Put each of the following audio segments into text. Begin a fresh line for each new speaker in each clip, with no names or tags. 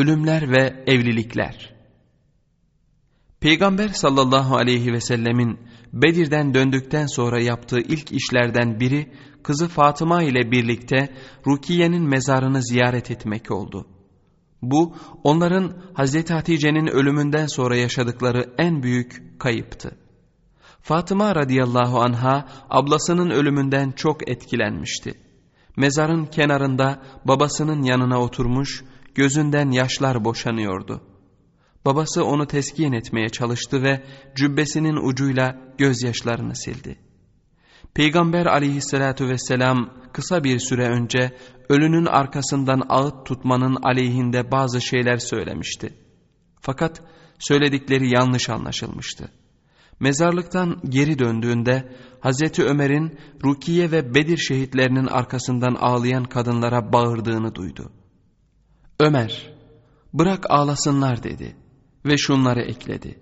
Ölümler ve Evlilikler Peygamber sallallahu aleyhi ve sellemin Bedir'den döndükten sonra yaptığı ilk işlerden biri kızı Fatıma ile birlikte Rukiye'nin mezarını ziyaret etmek oldu. Bu onların Hazreti Hatice'nin ölümünden sonra yaşadıkları en büyük kayıptı. Fatıma radıyallahu anha ablasının ölümünden çok etkilenmişti. Mezarın kenarında babasının yanına oturmuş gözünden yaşlar boşanıyordu. Babası onu teskin etmeye çalıştı ve cübbesinin ucuyla gözyaşlarını sildi. Peygamber aleyhissalatu vesselam kısa bir süre önce ölünün arkasından ağıt tutmanın aleyhinde bazı şeyler söylemişti. Fakat söyledikleri yanlış anlaşılmıştı. Mezarlıktan geri döndüğünde Hazreti Ömer'in Rukiye ve Bedir şehitlerinin arkasından ağlayan kadınlara bağırdığını duydu. Ömer, bırak ağlasınlar dedi ve şunları ekledi.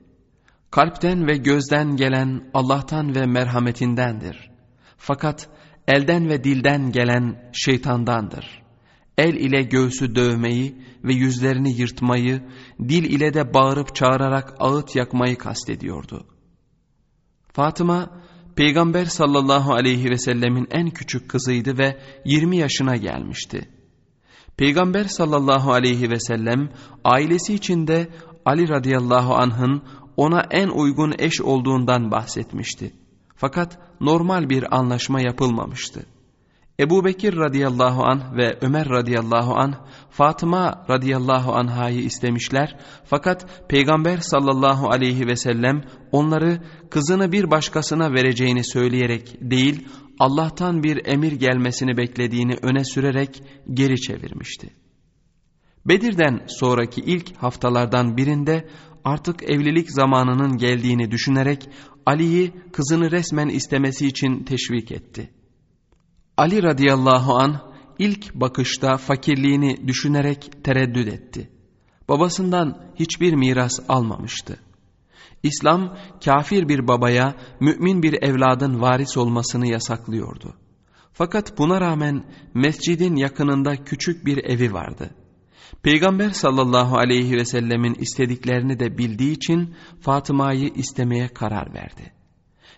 Kalpten ve gözden gelen Allah'tan ve merhametindendir. Fakat elden ve dilden gelen şeytandandır. El ile göğsü dövmeyi ve yüzlerini yırtmayı, dil ile de bağırıp çağırarak ağıt yakmayı kastediyordu. Fatıma, Peygamber sallallahu aleyhi ve sellemin en küçük kızıydı ve 20 yaşına gelmişti. Peygamber sallallahu aleyhi ve sellem ailesi içinde Ali radıyallahu anh'ın ona en uygun eş olduğundan bahsetmişti. Fakat normal bir anlaşma yapılmamıştı. Ebu Bekir radıyallahu anh ve Ömer radıyallahu anh Fatıma radıyallahu anhayı istemişler fakat Peygamber sallallahu aleyhi ve sellem onları kızını bir başkasına vereceğini söyleyerek değil Allah'tan bir emir gelmesini beklediğini öne sürerek geri çevirmişti. Bedir'den sonraki ilk haftalardan birinde artık evlilik zamanının geldiğini düşünerek Ali'yi kızını resmen istemesi için teşvik etti. Ali radıyallahu an ilk bakışta fakirliğini düşünerek tereddüt etti. Babasından hiçbir miras almamıştı. İslam kafir bir babaya mümin bir evladın varis olmasını yasaklıyordu. Fakat buna rağmen mescidin yakınında küçük bir evi vardı. Peygamber sallallahu aleyhi ve sellemin istediklerini de bildiği için Fatıma'yı istemeye karar verdi.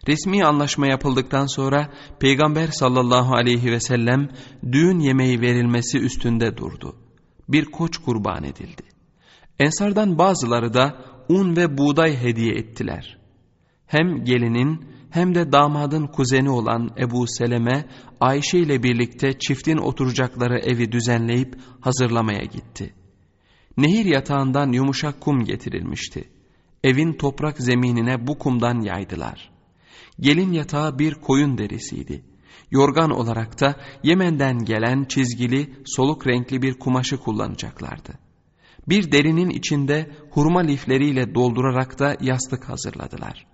Resmi anlaşma yapıldıktan sonra Peygamber sallallahu aleyhi ve sellem düğün yemeği verilmesi üstünde durdu. Bir koç kurban edildi. Ensardan bazıları da un ve buğday hediye ettiler. Hem gelinin hem de damadın kuzeni olan Ebu Seleme Ayşe ile birlikte çiftin oturacakları evi düzenleyip hazırlamaya gitti. Nehir yatağından yumuşak kum getirilmişti. Evin toprak zeminine bu kumdan yaydılar. Gelin yatağı bir koyun derisiydi. Yorgan olarak da Yemen'den gelen çizgili soluk renkli bir kumaşı kullanacaklardı. Bir derinin içinde hurma lifleriyle doldurarak da yastık hazırladılar.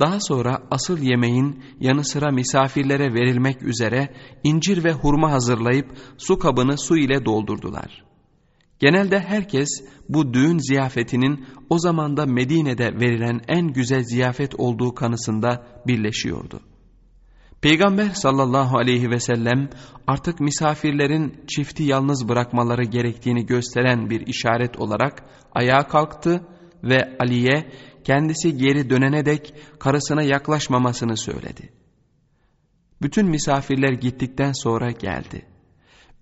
Daha sonra asıl yemeğin yanı sıra misafirlere verilmek üzere incir ve hurma hazırlayıp su kabını su ile doldurdular. Genelde herkes bu düğün ziyafetinin o zamanda Medine'de verilen en güzel ziyafet olduğu kanısında birleşiyordu. Peygamber sallallahu aleyhi ve sellem artık misafirlerin çifti yalnız bırakmaları gerektiğini gösteren bir işaret olarak ayağa kalktı ve Ali'ye kendisi geri dönene dek karısına yaklaşmamasını söyledi. Bütün misafirler gittikten sonra geldi.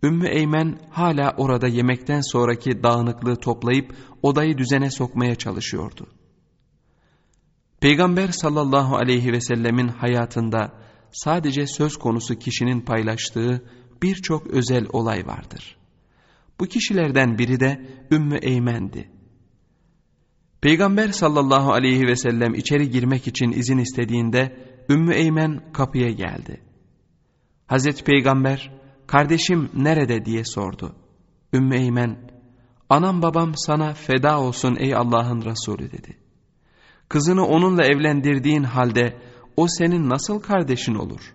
Ümmü Eymen hala orada yemekten sonraki dağınıklığı toplayıp odayı düzene sokmaya çalışıyordu. Peygamber sallallahu aleyhi ve sellemin hayatında sadece söz konusu kişinin paylaştığı birçok özel olay vardır. Bu kişilerden biri de Ümmü Eymen'di. Peygamber sallallahu aleyhi ve sellem içeri girmek için izin istediğinde Ümmü Eymen kapıya geldi. Hazreti Peygamber kardeşim nerede diye sordu. Ümmü Eymen anam babam sana feda olsun ey Allah'ın Resulü dedi. Kızını onunla evlendirdiğin halde o senin nasıl kardeşin olur?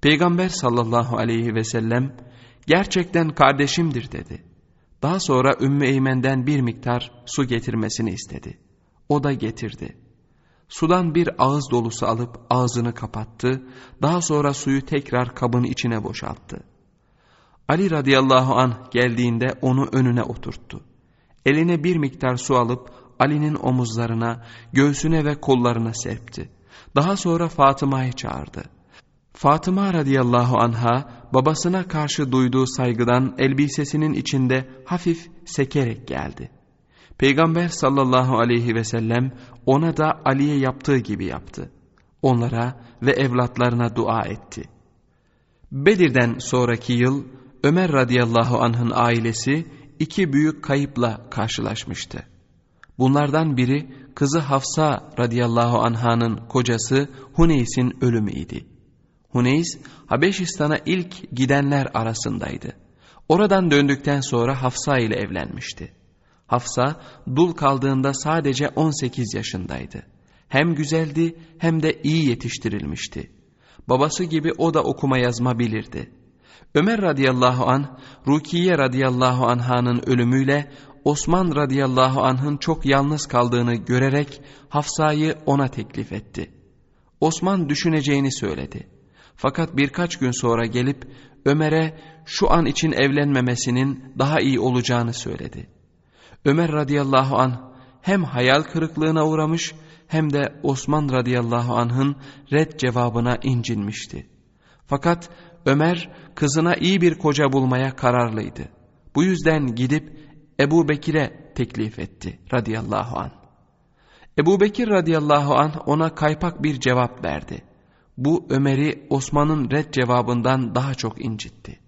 Peygamber sallallahu aleyhi ve sellem gerçekten kardeşimdir dedi. Daha sonra Ümmü Eymen'den bir miktar su getirmesini istedi. O da getirdi. Sudan bir ağız dolusu alıp ağzını kapattı. Daha sonra suyu tekrar kabın içine boşalttı. Ali radıyallahu anh geldiğinde onu önüne oturttu. Eline bir miktar su alıp Ali'nin omuzlarına, göğsüne ve kollarına serpti. Daha sonra Fatıma'yı çağırdı. Fatıma radıyallahu anha babasına karşı duyduğu saygıdan elbisesinin içinde hafif sekerek geldi. Peygamber sallallahu aleyhi ve sellem ona da Ali'ye yaptığı gibi yaptı. Onlara ve evlatlarına dua etti. Bedir'den sonraki yıl Ömer radıyallahu anh'ın ailesi iki büyük kayıpla karşılaşmıştı. Bunlardan biri kızı Hafsa radıyallahu anhanın kocası Huneys'in ölümüydi. Huneys Habeşistan'a ilk gidenler arasındaydı. Oradan döndükten sonra Hafsa ile evlenmişti. Hafsa dul kaldığında sadece 18 yaşındaydı. Hem güzeldi hem de iyi yetiştirilmişti. Babası gibi o da okuma yazma bilirdi. Ömer radıyallahu an Rukiye radıyallahu anhanın ölümüyle Osman radıyallahu anh'ın çok yalnız kaldığını görerek Hafsa'yı ona teklif etti. Osman düşüneceğini söyledi. Fakat birkaç gün sonra gelip Ömer'e şu an için evlenmemesinin daha iyi olacağını söyledi. Ömer radıyallahu an hem hayal kırıklığına uğramış hem de Osman radıyallahu anh'ın red cevabına incinmişti. Fakat Ömer kızına iyi bir koca bulmaya kararlıydı. Bu yüzden gidip Ebu Bekir'e teklif etti radıyallahu an. Ebu Bekir radıyallahu an ona kaypak bir cevap verdi. Bu Ömer'i Osman'ın red cevabından daha çok incitti.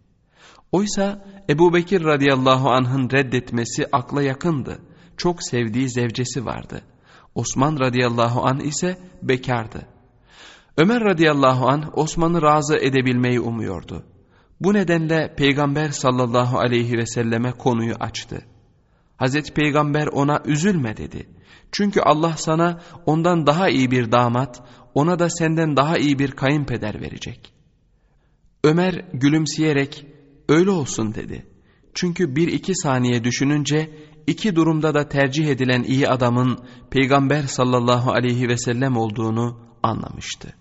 Oysa Ebu Bekir radıyallahu anh'ın reddetmesi akla yakındı. Çok sevdiği zevcesi vardı. Osman radıyallahu anh ise bekardı. Ömer radıyallahu anh Osman'ı razı edebilmeyi umuyordu. Bu nedenle Peygamber sallallahu aleyhi ve selleme konuyu açtı. Hazreti Peygamber ona üzülme dedi. Çünkü Allah sana ondan daha iyi bir damat, ona da senden daha iyi bir kayınpeder verecek. Ömer gülümseyerek öyle olsun dedi. Çünkü bir iki saniye düşününce iki durumda da tercih edilen iyi adamın Peygamber sallallahu aleyhi ve sellem olduğunu anlamıştı.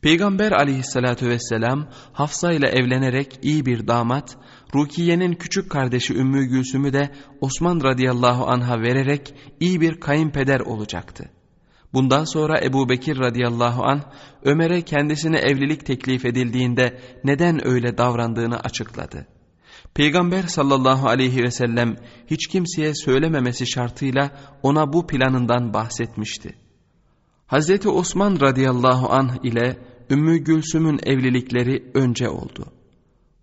Peygamber aleyhissalatü vesselam Hafsa ile evlenerek iyi bir damat, Rukiye'nin küçük kardeşi Ümmü Gülsüm'ü de Osman radıyallahu anha vererek iyi bir kayınpeder olacaktı. Bundan sonra Ebu Bekir radıyallahu anh Ömer'e kendisine evlilik teklif edildiğinde neden öyle davrandığını açıkladı. Peygamber sallallahu aleyhi ve sellem hiç kimseye söylememesi şartıyla ona bu planından bahsetmişti. Hazreti Osman radıyallahu anh ile Ümmü Gülsüm'ün evlilikleri önce oldu.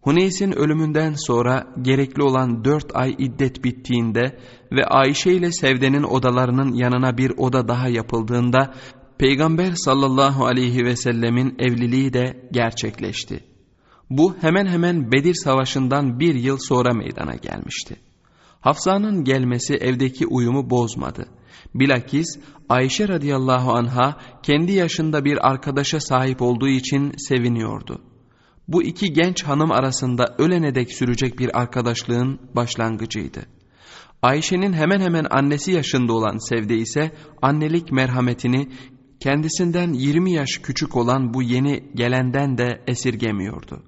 Huneys'in ölümünden sonra gerekli olan dört ay iddet bittiğinde ve Ayşe ile Sevde'nin odalarının yanına bir oda daha yapıldığında Peygamber sallallahu aleyhi ve sellemin evliliği de gerçekleşti. Bu hemen hemen Bedir Savaşı'ndan bir yıl sonra meydana gelmişti. Hafsa'nın gelmesi evdeki uyumu bozmadı. Bilakis Ayşe radıyallahu anha kendi yaşında bir arkadaşa sahip olduğu için seviniyordu. Bu iki genç hanım arasında ölene dek sürecek bir arkadaşlığın başlangıcıydı. Ayşe'nin hemen hemen annesi yaşında olan Sevde ise annelik merhametini kendisinden 20 yaş küçük olan bu yeni gelenden de esirgemiyordu.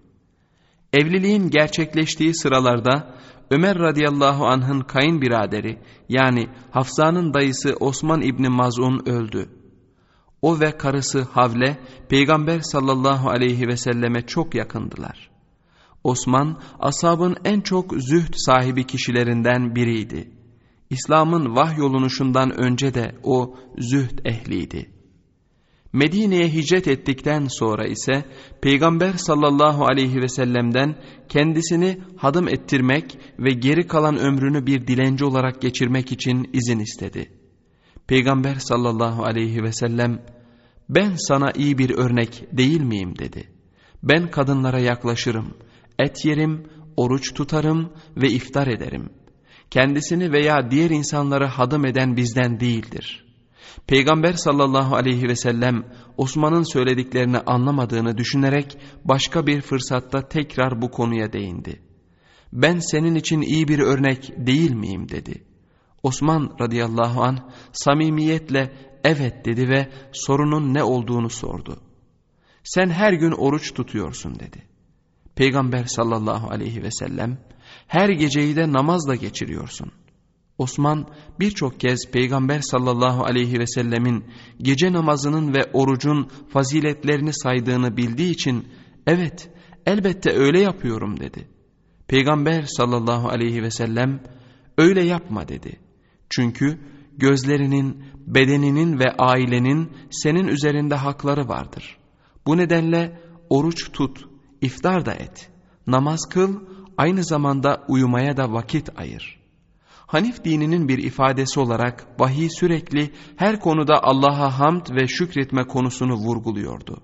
Evliliğin gerçekleştiği sıralarda Ömer radıyallahu anh'ın kayınbiraderi yani Hafsa'nın dayısı Osman İbni Maz'un öldü. O ve karısı Havle Peygamber sallallahu aleyhi ve selleme çok yakındılar. Osman asabın en çok zühd sahibi kişilerinden biriydi. İslam'ın vahyolunuşundan önce de o zühd ehliydi. Medine'ye hicret ettikten sonra ise Peygamber sallallahu aleyhi ve sellem'den kendisini hadım ettirmek ve geri kalan ömrünü bir dilenci olarak geçirmek için izin istedi. Peygamber sallallahu aleyhi ve sellem ben sana iyi bir örnek değil miyim dedi. Ben kadınlara yaklaşırım, et yerim, oruç tutarım ve iftar ederim. Kendisini veya diğer insanları hadım eden bizden değildir.'' Peygamber sallallahu aleyhi ve sellem Osman'ın söylediklerini anlamadığını düşünerek başka bir fırsatta tekrar bu konuya değindi. Ben senin için iyi bir örnek değil miyim dedi. Osman radıyallahu an samimiyetle evet dedi ve sorunun ne olduğunu sordu. Sen her gün oruç tutuyorsun dedi. Peygamber sallallahu aleyhi ve sellem her geceyi de namazla geçiriyorsun. Osman birçok kez Peygamber sallallahu aleyhi ve sellemin gece namazının ve orucun faziletlerini saydığını bildiği için evet elbette öyle yapıyorum dedi. Peygamber sallallahu aleyhi ve sellem öyle yapma dedi. Çünkü gözlerinin, bedeninin ve ailenin senin üzerinde hakları vardır. Bu nedenle oruç tut, iftar da et, namaz kıl, aynı zamanda uyumaya da vakit ayır.'' Hanif dininin bir ifadesi olarak vahiy sürekli her konuda Allah'a hamd ve şükretme konusunu vurguluyordu.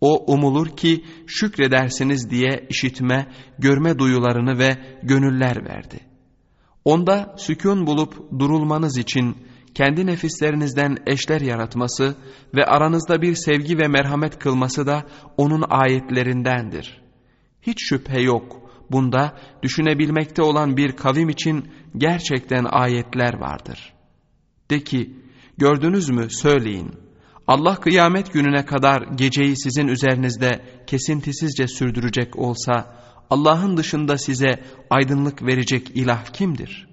O umulur ki şükredersiniz diye işitme, görme duyularını ve gönüller verdi. Onda sükun bulup durulmanız için kendi nefislerinizden eşler yaratması ve aranızda bir sevgi ve merhamet kılması da onun ayetlerindendir. Hiç şüphe yok Bunda düşünebilmekte olan bir kavim için gerçekten ayetler vardır. De ki, gördünüz mü söyleyin. Allah kıyamet gününe kadar geceyi sizin üzerinizde kesintisizce sürdürecek olsa, Allah'ın dışında size aydınlık verecek ilah kimdir?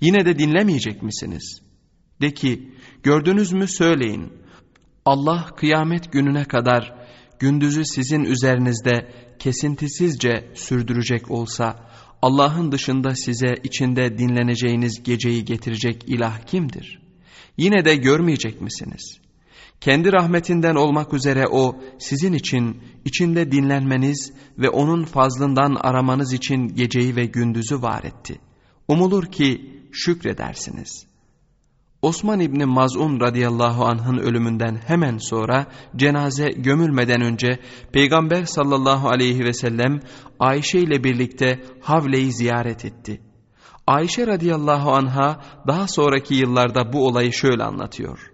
Yine de dinlemeyecek misiniz? De ki, gördünüz mü söyleyin. Allah kıyamet gününe kadar gündüzü sizin üzerinizde kesintisizce sürdürecek olsa Allah'ın dışında size içinde dinleneceğiniz geceyi getirecek ilah kimdir? Yine de görmeyecek misiniz? Kendi rahmetinden olmak üzere o sizin için içinde dinlenmeniz ve onun fazlından aramanız için geceyi ve gündüzü var etti. Umulur ki şükredersiniz.'' Osman İbni Maz'un radıyallahu anh'ın ölümünden hemen sonra cenaze gömülmeden önce Peygamber sallallahu aleyhi ve sellem Ayşe ile birlikte Havle'yi ziyaret etti. Ayşe radıyallahu anha daha sonraki yıllarda bu olayı şöyle anlatıyor.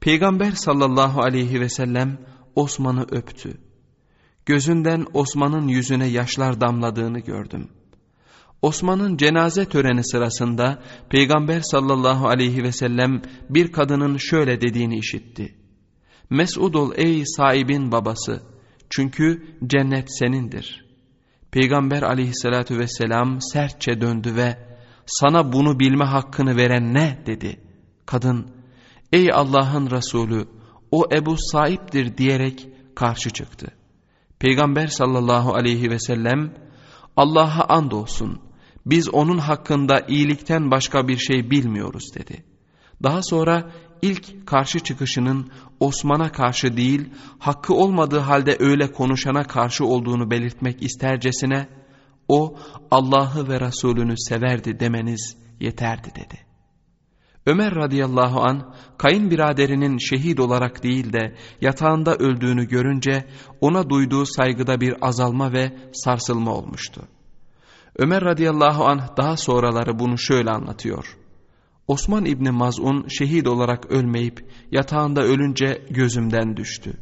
Peygamber sallallahu aleyhi ve sellem Osman'ı öptü. Gözünden Osman'ın yüzüne yaşlar damladığını gördüm.'' Osman'ın cenaze töreni sırasında Peygamber sallallahu aleyhi ve sellem bir kadının şöyle dediğini işitti. Mes'ud ol ey sahibin babası çünkü cennet senindir. Peygamber aleyhissalatü vesselam sertçe döndü ve sana bunu bilme hakkını veren ne dedi. Kadın ey Allah'ın Resulü o Ebu Saib'dir diyerek karşı çıktı. Peygamber sallallahu aleyhi ve sellem Allah'a andolsun biz onun hakkında iyilikten başka bir şey bilmiyoruz dedi. Daha sonra ilk karşı çıkışının Osman'a karşı değil, hakkı olmadığı halde öyle konuşana karşı olduğunu belirtmek istercesine, o Allah'ı ve Resulünü severdi demeniz yeterdi dedi. Ömer radıyallahu an kayınbiraderinin şehit olarak değil de yatağında öldüğünü görünce ona duyduğu saygıda bir azalma ve sarsılma olmuştu. Ömer radıyallahu anh daha sonraları bunu şöyle anlatıyor. Osman İbni Maz'un şehit olarak ölmeyip yatağında ölünce gözümden düştü.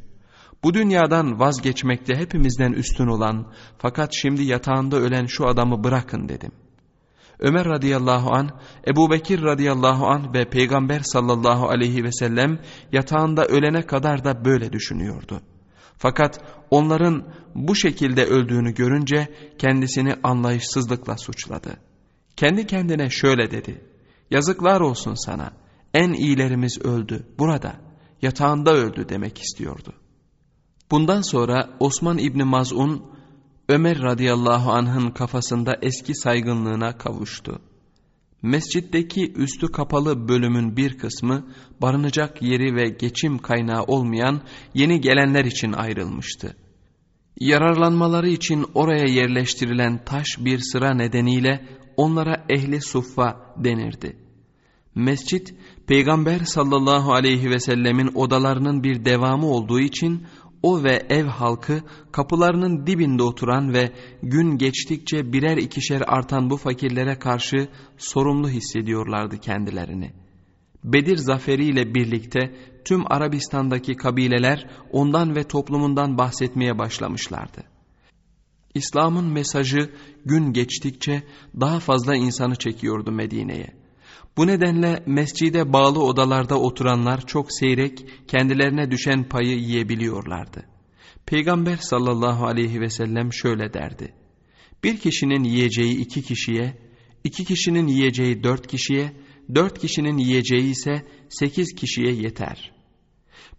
Bu dünyadan vazgeçmekte hepimizden üstün olan fakat şimdi yatağında ölen şu adamı bırakın dedim. Ömer radıyallahu an, Ebu Bekir radıyallahu an ve Peygamber sallallahu aleyhi ve sellem yatağında ölene kadar da böyle düşünüyordu.'' Fakat onların bu şekilde öldüğünü görünce kendisini anlayışsızlıkla suçladı. Kendi kendine şöyle dedi. Yazıklar olsun sana. En iyilerimiz öldü. Burada. Yatağında öldü demek istiyordu. Bundan sonra Osman İbni Maz'un Ömer radıyallahu anh'ın kafasında eski saygınlığına kavuştu. Mescitteki üstü kapalı bölümün bir kısmı barınacak yeri ve geçim kaynağı olmayan yeni gelenler için ayrılmıştı. Yararlanmaları için oraya yerleştirilen taş bir sıra nedeniyle onlara ehli suffa denirdi. Mescit, Peygamber sallallahu aleyhi ve sellemin odalarının bir devamı olduğu için o ve ev halkı kapılarının dibinde oturan ve gün geçtikçe birer ikişer artan bu fakirlere karşı sorumlu hissediyorlardı kendilerini. Bedir zaferiyle birlikte tüm Arabistan'daki kabileler ondan ve toplumundan bahsetmeye başlamışlardı. İslam'ın mesajı gün geçtikçe daha fazla insanı çekiyordu Medine'ye. Bu nedenle mescide bağlı odalarda oturanlar çok seyrek, kendilerine düşen payı yiyebiliyorlardı. Peygamber sallallahu aleyhi ve sellem şöyle derdi. Bir kişinin yiyeceği iki kişiye, İki kişinin yiyeceği dört kişiye, dört kişinin yiyeceği ise sekiz kişiye yeter.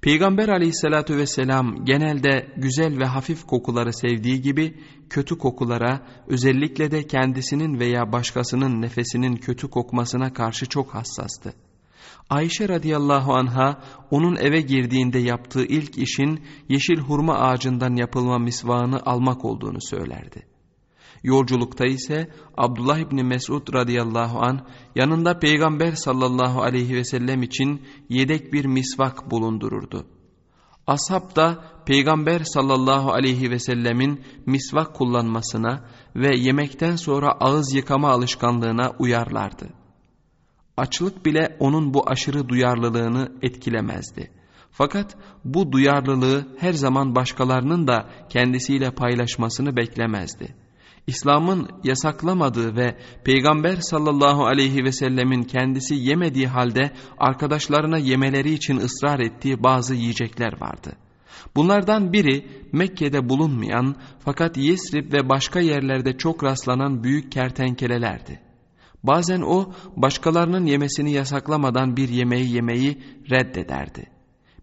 Peygamber aleyhissalatü vesselam genelde güzel ve hafif kokuları sevdiği gibi kötü kokulara özellikle de kendisinin veya başkasının nefesinin kötü kokmasına karşı çok hassastı. Ayşe radıyallahu anha onun eve girdiğinde yaptığı ilk işin yeşil hurma ağacından yapılma misvağını almak olduğunu söylerdi. Yolculukta ise Abdullah İbni Mesud radıyallahu an yanında Peygamber sallallahu aleyhi ve sellem için yedek bir misvak bulundururdu. Ashab da Peygamber sallallahu aleyhi ve sellemin misvak kullanmasına ve yemekten sonra ağız yıkama alışkanlığına uyarlardı. Açlık bile onun bu aşırı duyarlılığını etkilemezdi. Fakat bu duyarlılığı her zaman başkalarının da kendisiyle paylaşmasını beklemezdi. İslam'ın yasaklamadığı ve Peygamber sallallahu aleyhi ve sellemin kendisi yemediği halde arkadaşlarına yemeleri için ısrar ettiği bazı yiyecekler vardı. Bunlardan biri Mekke'de bulunmayan fakat Yesrib ve başka yerlerde çok rastlanan büyük kertenkelelerdi. Bazen o başkalarının yemesini yasaklamadan bir yemeği yemeyi reddederdi.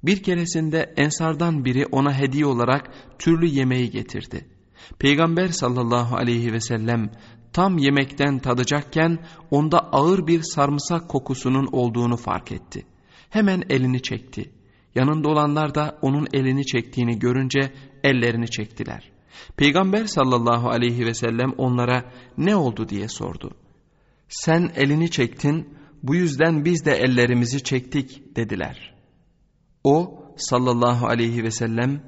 Bir keresinde ensardan biri ona hediye olarak türlü yemeği getirdi. Peygamber sallallahu aleyhi ve sellem tam yemekten tadacakken onda ağır bir sarımsak kokusunun olduğunu fark etti. Hemen elini çekti. Yanında olanlar da onun elini çektiğini görünce ellerini çektiler. Peygamber sallallahu aleyhi ve sellem onlara ne oldu diye sordu. Sen elini çektin bu yüzden biz de ellerimizi çektik dediler. O sallallahu aleyhi ve sellem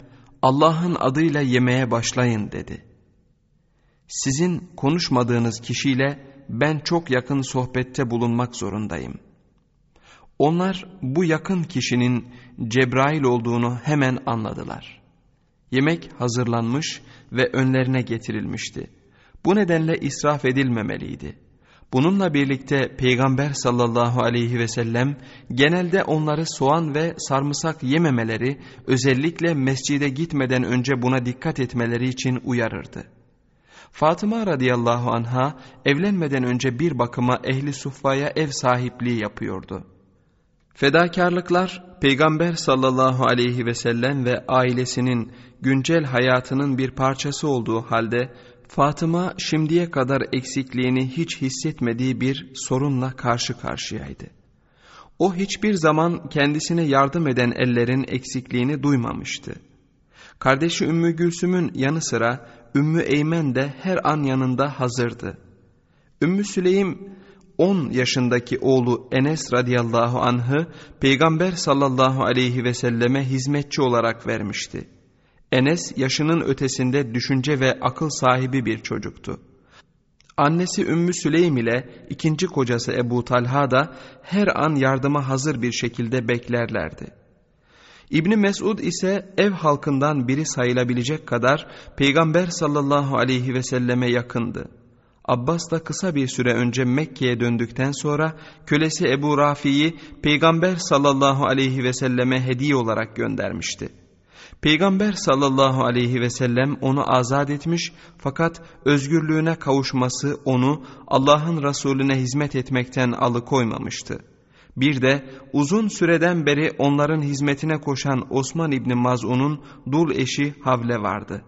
Allah'ın adıyla yemeye başlayın dedi. Sizin konuşmadığınız kişiyle ben çok yakın sohbette bulunmak zorundayım. Onlar bu yakın kişinin Cebrail olduğunu hemen anladılar. Yemek hazırlanmış ve önlerine getirilmişti. Bu nedenle israf edilmemeliydi. Bununla birlikte Peygamber sallallahu aleyhi ve sellem genelde onları soğan ve sarımsak yememeleri özellikle mescide gitmeden önce buna dikkat etmeleri için uyarırdı. Fatıma radıyallahu anha evlenmeden önce bir bakıma ehli suffaya ev sahipliği yapıyordu. Fedakarlıklar Peygamber sallallahu aleyhi ve sellem ve ailesinin güncel hayatının bir parçası olduğu halde Fatıma şimdiye kadar eksikliğini hiç hissetmediği bir sorunla karşı karşıyaydı. O hiçbir zaman kendisine yardım eden ellerin eksikliğini duymamıştı. Kardeşi Ümmü Gülsüm'ün yanı sıra Ümmü Eymen de her an yanında hazırdı. Ümmü Süleym 10 yaşındaki oğlu Enes radıyallahu anh'ı Peygamber sallallahu aleyhi ve selleme hizmetçi olarak vermişti. Enes yaşının ötesinde düşünce ve akıl sahibi bir çocuktu. Annesi Ümmü Süleym ile ikinci kocası Ebu Talha da her an yardıma hazır bir şekilde beklerlerdi. İbni Mesud ise ev halkından biri sayılabilecek kadar Peygamber sallallahu aleyhi ve selleme yakındı. Abbas da kısa bir süre önce Mekke'ye döndükten sonra kölesi Ebu Rafi'yi Peygamber sallallahu aleyhi ve selleme hediye olarak göndermişti. Peygamber sallallahu aleyhi ve sellem onu azat etmiş fakat özgürlüğüne kavuşması onu Allah'ın Resulüne hizmet etmekten alıkoymamıştı. Bir de uzun süreden beri onların hizmetine koşan Osman İbni Maz'un'un dul eşi Havle vardı.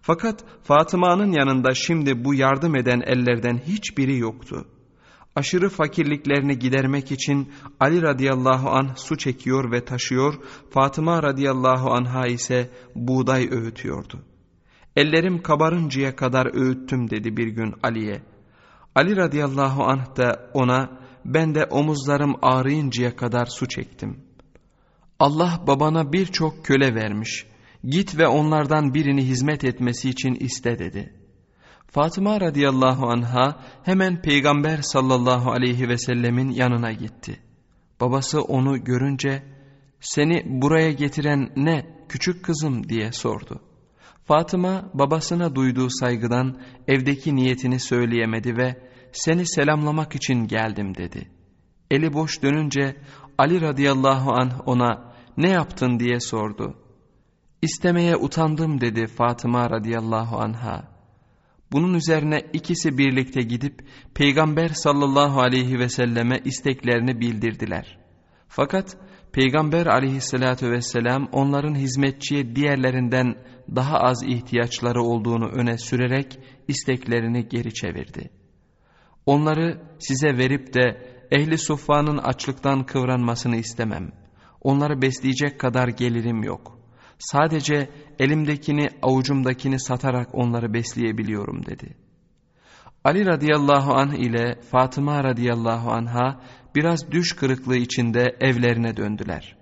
Fakat Fatıma'nın yanında şimdi bu yardım eden ellerden hiçbiri yoktu aşırı fakirliklerini gidermek için Ali radıyallahu anh su çekiyor ve taşıyor, Fatıma radıyallahu anha ise buğday öğütüyordu. Ellerim kabarıncaya kadar öğüttüm dedi bir gün Ali'ye. Ali radıyallahu anh da ona ben de omuzlarım ağrıyıncaya kadar su çektim. Allah babana birçok köle vermiş. Git ve onlardan birini hizmet etmesi için iste dedi.'' Fatıma radıyallahu anha hemen Peygamber sallallahu aleyhi ve sellemin yanına gitti. Babası onu görünce seni buraya getiren ne küçük kızım diye sordu. Fatıma babasına duyduğu saygıdan evdeki niyetini söyleyemedi ve seni selamlamak için geldim dedi. Eli boş dönünce Ali radıyallahu anh ona ne yaptın diye sordu. İstemeye utandım dedi Fatıma radıyallahu anha. Bunun üzerine ikisi birlikte gidip Peygamber sallallahu aleyhi ve selleme isteklerini bildirdiler. Fakat Peygamber aleyhissalatü vesselam onların hizmetçiye diğerlerinden daha az ihtiyaçları olduğunu öne sürerek isteklerini geri çevirdi. Onları size verip de ehli suffanın açlıktan kıvranmasını istemem. Onları besleyecek kadar gelirim yok. Sadece elimdekini avucumdakini satarak onları besleyebiliyorum dedi. Ali radıyallahu anh ile Fatıma radıyallahu anha biraz düş kırıklığı içinde evlerine döndüler.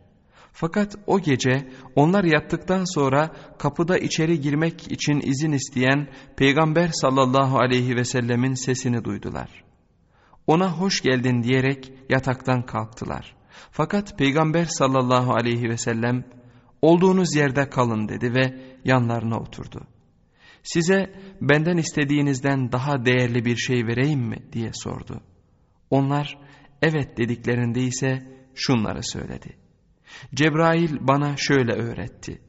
Fakat o gece onlar yattıktan sonra kapıda içeri girmek için izin isteyen Peygamber sallallahu aleyhi ve sellemin sesini duydular. Ona hoş geldin diyerek yataktan kalktılar. Fakat Peygamber sallallahu aleyhi ve sellem olduğunuz yerde kalın dedi ve yanlarına oturdu. Size benden istediğinizden daha değerli bir şey vereyim mi diye sordu. Onlar evet dediklerinde ise şunları söyledi. Cebrail bana şöyle öğretti.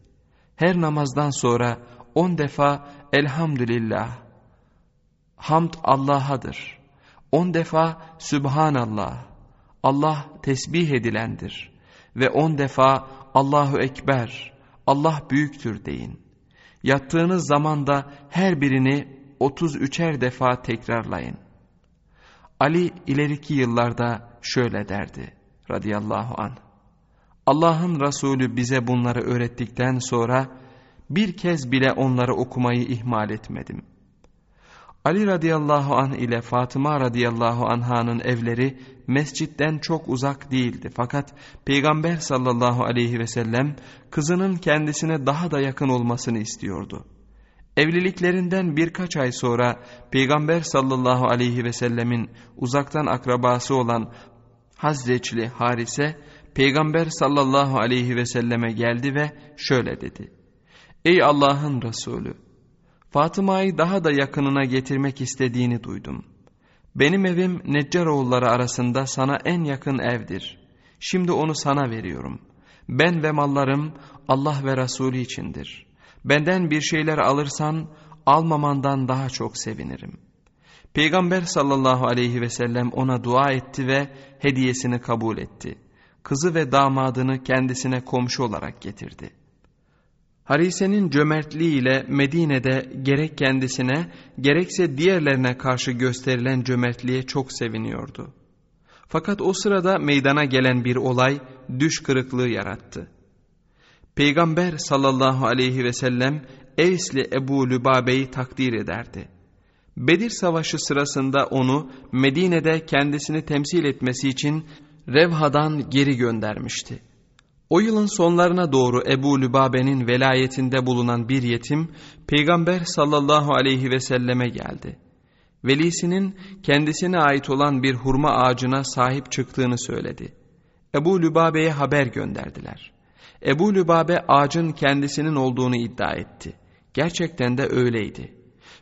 Her namazdan sonra on defa elhamdülillah, hamd Allah'adır. On defa Sübhanallah, Allah tesbih edilendir. Ve on defa Allahu Ekber, Allah büyüktür deyin. Yattığınız zaman da her birini 33'er defa tekrarlayın. Ali ileriki yıllarda şöyle derdi radıyallahu anh. Allah'ın Resulü bize bunları öğrettikten sonra bir kez bile onları okumayı ihmal etmedim. Ali radıyallahu anh ile Fatıma radıyallahu anhanın evleri mescitten çok uzak değildi. Fakat Peygamber sallallahu aleyhi ve sellem kızının kendisine daha da yakın olmasını istiyordu. Evliliklerinden birkaç ay sonra Peygamber sallallahu aleyhi ve sellemin uzaktan akrabası olan Hazreçli Harise Peygamber sallallahu aleyhi ve selleme geldi ve şöyle dedi. Ey Allah'ın Resulü! Fatıma'yı daha da yakınına getirmek istediğini duydum. Benim evim Neccaroğulları arasında sana en yakın evdir. Şimdi onu sana veriyorum. Ben ve mallarım Allah ve Resulü içindir. Benden bir şeyler alırsan almamandan daha çok sevinirim. Peygamber sallallahu aleyhi ve sellem ona dua etti ve hediyesini kabul etti kızı ve damadını kendisine komşu olarak getirdi. Harise'nin cömertliğiyle Medine'de gerek kendisine gerekse diğerlerine karşı gösterilen cömertliğe çok seviniyordu. Fakat o sırada meydana gelen bir olay düş kırıklığı yarattı. Peygamber sallallahu aleyhi ve sellem Eysli Ebu Lübabe'yi takdir ederdi. Bedir Savaşı sırasında onu Medine'de kendisini temsil etmesi için Revha'dan geri göndermişti. O yılın sonlarına doğru Ebu Lübabe'nin velayetinde bulunan bir yetim Peygamber sallallahu aleyhi ve selleme geldi. Velisinin kendisine ait olan bir hurma ağacına sahip çıktığını söyledi. Ebu Lübabe'ye haber gönderdiler. Ebu Lübabe ağacın kendisinin olduğunu iddia etti. Gerçekten de öyleydi.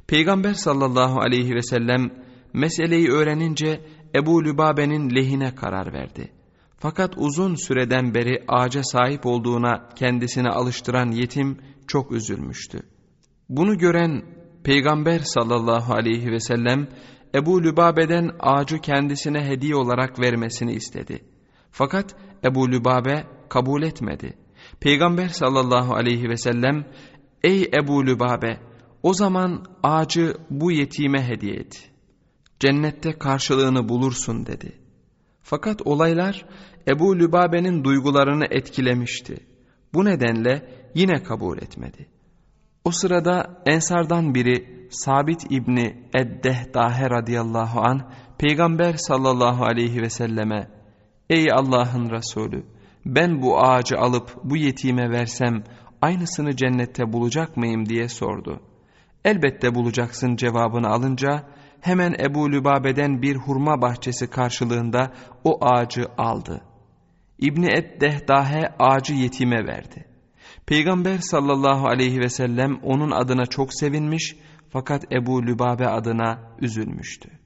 Peygamber sallallahu aleyhi ve sellem meseleyi öğrenince Ebu Lübabe'nin lehine karar verdi. Fakat uzun süreden beri ağaca sahip olduğuna kendisine alıştıran yetim çok üzülmüştü. Bunu gören Peygamber sallallahu aleyhi ve sellem Ebu Lübabe'den ağacı kendisine hediye olarak vermesini istedi. Fakat Ebu Lübabe kabul etmedi. Peygamber sallallahu aleyhi ve sellem ''Ey Ebu Lübabe o zaman ağacı bu yetime hediye et.'' cennette karşılığını bulursun dedi. Fakat olaylar Ebu Lübabe'nin duygularını etkilemişti. Bu nedenle yine kabul etmedi. O sırada Ensardan biri Sabit İbni Eddehdahe radıyallahu an Peygamber sallallahu aleyhi ve selleme Ey Allah'ın Resulü ben bu ağacı alıp bu yetime versem aynısını cennette bulacak mıyım diye sordu. Elbette bulacaksın cevabını alınca hemen Ebu Lübabe'den bir hurma bahçesi karşılığında o ağacı aldı. İbni Eddehdahe ağacı yetime verdi. Peygamber sallallahu aleyhi ve sellem onun adına çok sevinmiş fakat Ebu Lübabe adına üzülmüştü.